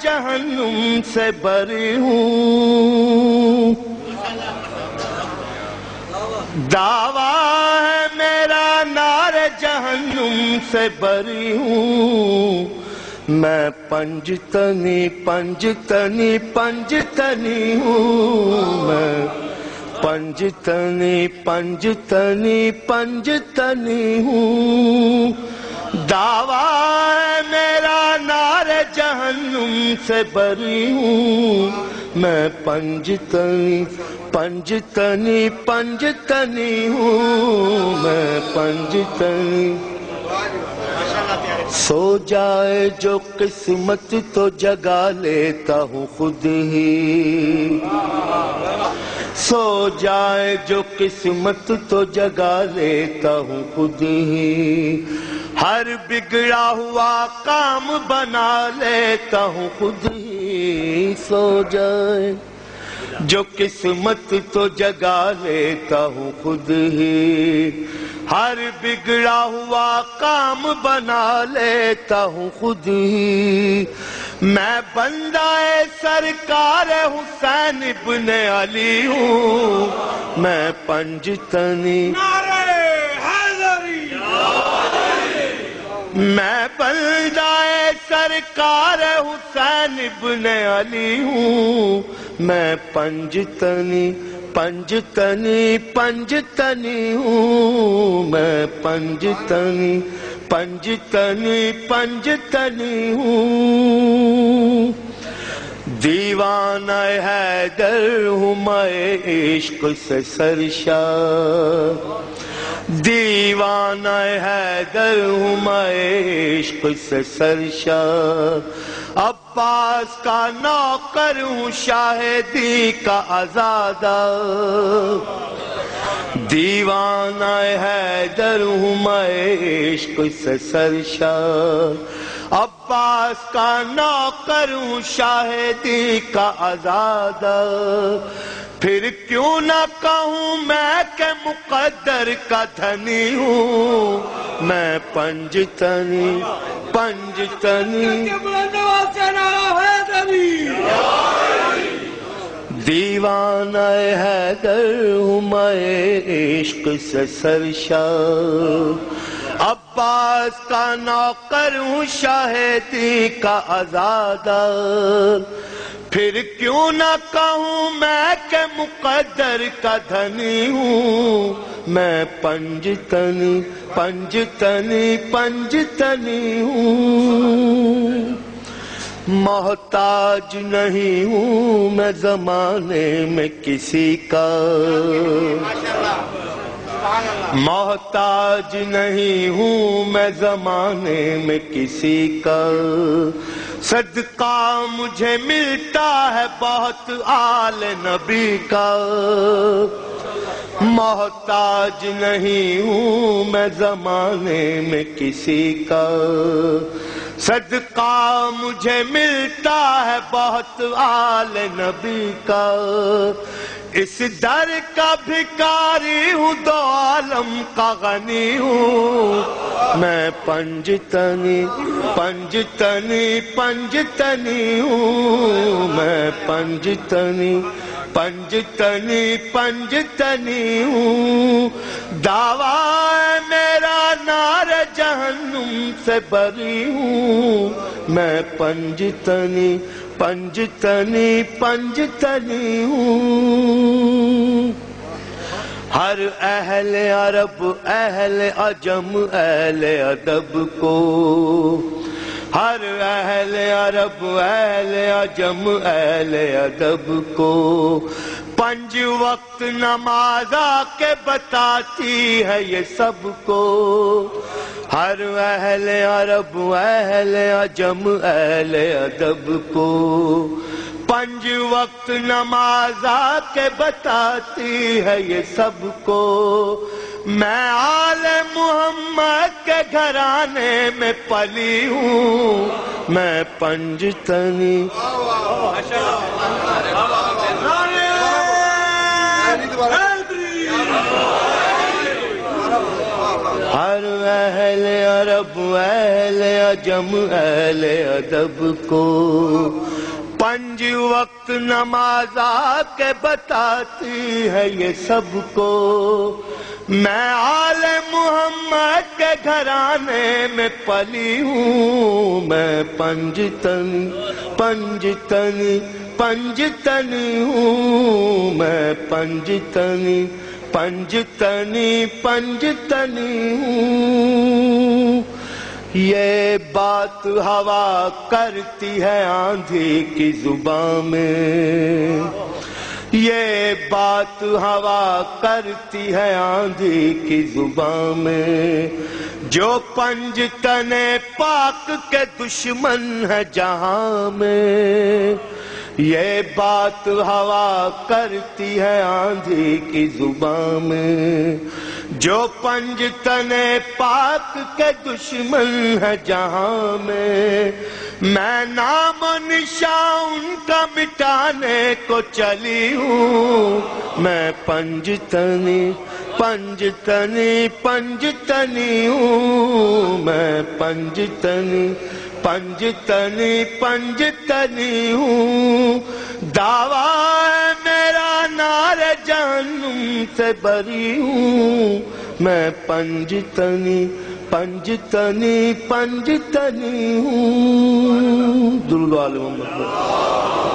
جہنم سے بری ہوں۔ دعویٰ ہے میرا نار جہنم سے بری ہوں۔ میں پنج تنی پنج تنی پنج تنی ہوں۔ میں پنج تنی پنج تنی پنج تنی ہوں۔ دعویٰ ہے میرا جہنم سے بری ہوں۔ میں پنج تنی پنج تنی پنج تنی ہوں۔ میں پنج تنی۔ سو جائے جو قسمت تو جگا لیتا ہوں خود ہی۔ سو جائے جو قسمت تو جگا لیتا ہوں خود ہی۔ ہر بگڑا ہوا کام بنا لیتا ہوں خود ہی سو جائے۔ جو قسمت تو جگا لیتا ہوں خود ہی۔ ہر بگڑا ہوا کام بنا لیتا ہوں خود ہی۔ میں بندہ سرکار حسین ابن علی ہوں۔ میں پنج تنی میں بندہ سرکار حسین ابن علی ہوں۔ میں پنج تنی پنج تنی پنج تنی ہوں۔ میں پنج تنی پنج تنی پنج تنی ہوں۔ دیوان حیدر ہوں میں عشق سے سرشا دیوان حیدر ہوں میں عشق سے سرشا عباس کا نوکر ہوں، شاہدی کا آزادہ۔ دیوان حیدر ہوں میں عشق سے سرشا عباس کا نوکر ہوں، شاہدی کا آزاد پھر کیوں نہ کہوں میں کہ مقدر کا دھنی ہوں؟ میں پنج تنی پنج تنی۔ دیوان حیدر ہوں میں عشق سے سرشا عباس کا نوکر ہوں، شاہدی کا آزاد پھر کیوں نہ کہوں میں کہ مقدر کا دھنی ہوں۔ میں پنج تنی پنج تنی پنج تنی ہوں۔ محتاج نہیں ہوں میں زمانے میں کسی کا۔ محتاج نہیں ہوں میں زمانے میں کسی کا۔ صدقہ مجھے ملتا ہے بہت آل نبی کا۔ محتاج نہیں ہوں میں زمانے میں کسی کا۔ صدقہ مجھے ملتا ہے بہت آل نبی کا۔ اس در کا بھکاری ہوں، دو عالم کا غنی ہوں۔ میں پنج تنی پنج تنی ہوں۔ میں پنج تنی پنج تنی ہوں۔ دعویٰ میرا نار جہنم سے بری ہوں۔ میں پنج تنی پنج تنی پنج تنی ہوں۔ ہر اہل عرب، اہل عجم، اہل ادب کو۔ ہر اہل عرب، اہل عجم، اہل ادب کو۔ پنج وقت نماز آ کے بتاتی ہے یہ سب کو۔ ہر اہل عرب، اہل عجم، اہل ادب کو۔ پنج وقت نماز آ کے بتاتی ہے یہ سب کو۔ میں آل محمد کے گھرانے میں پلی ہوں۔ میں پنج تنی۔ ہر اہل عرب عرب اہل عجم، اہل ادب کو پنج وقت نماز آ کے بتاتی ہے یہ سب کو۔ میں آل محمد کے گھرانے میں پلی ہوں، میں پنج تن پنج تن پنج تن ہوں۔ میں پنج تن پنج تنی پنج تنی ہوں یہ بات ہوا کرتی ہے آندھی کی زبان میں یہ بات ہوا کرتی ہے آندھی کی زبان میں۔ جو پنج تنے پاک کے دشمن ہے جہاں میں۔ یہ بات ہوا کرتی ہے آندھی کی زبان میں۔ جو پنج تنے پاک کے دشمن ہے جہاں میں میں نام و نشان ان کا مٹانے کو چلی ہوں۔ میں پنج تنی پنج تنی پنج تنی ہوں۔ میں پنج تنی پنج تنی پنج تنی ہوں۔ دعوی سارے جانم سے بری ہوں۔ میں پنج تنی پنج تنی پنج تنی ہوں۔ دلوال محمد۔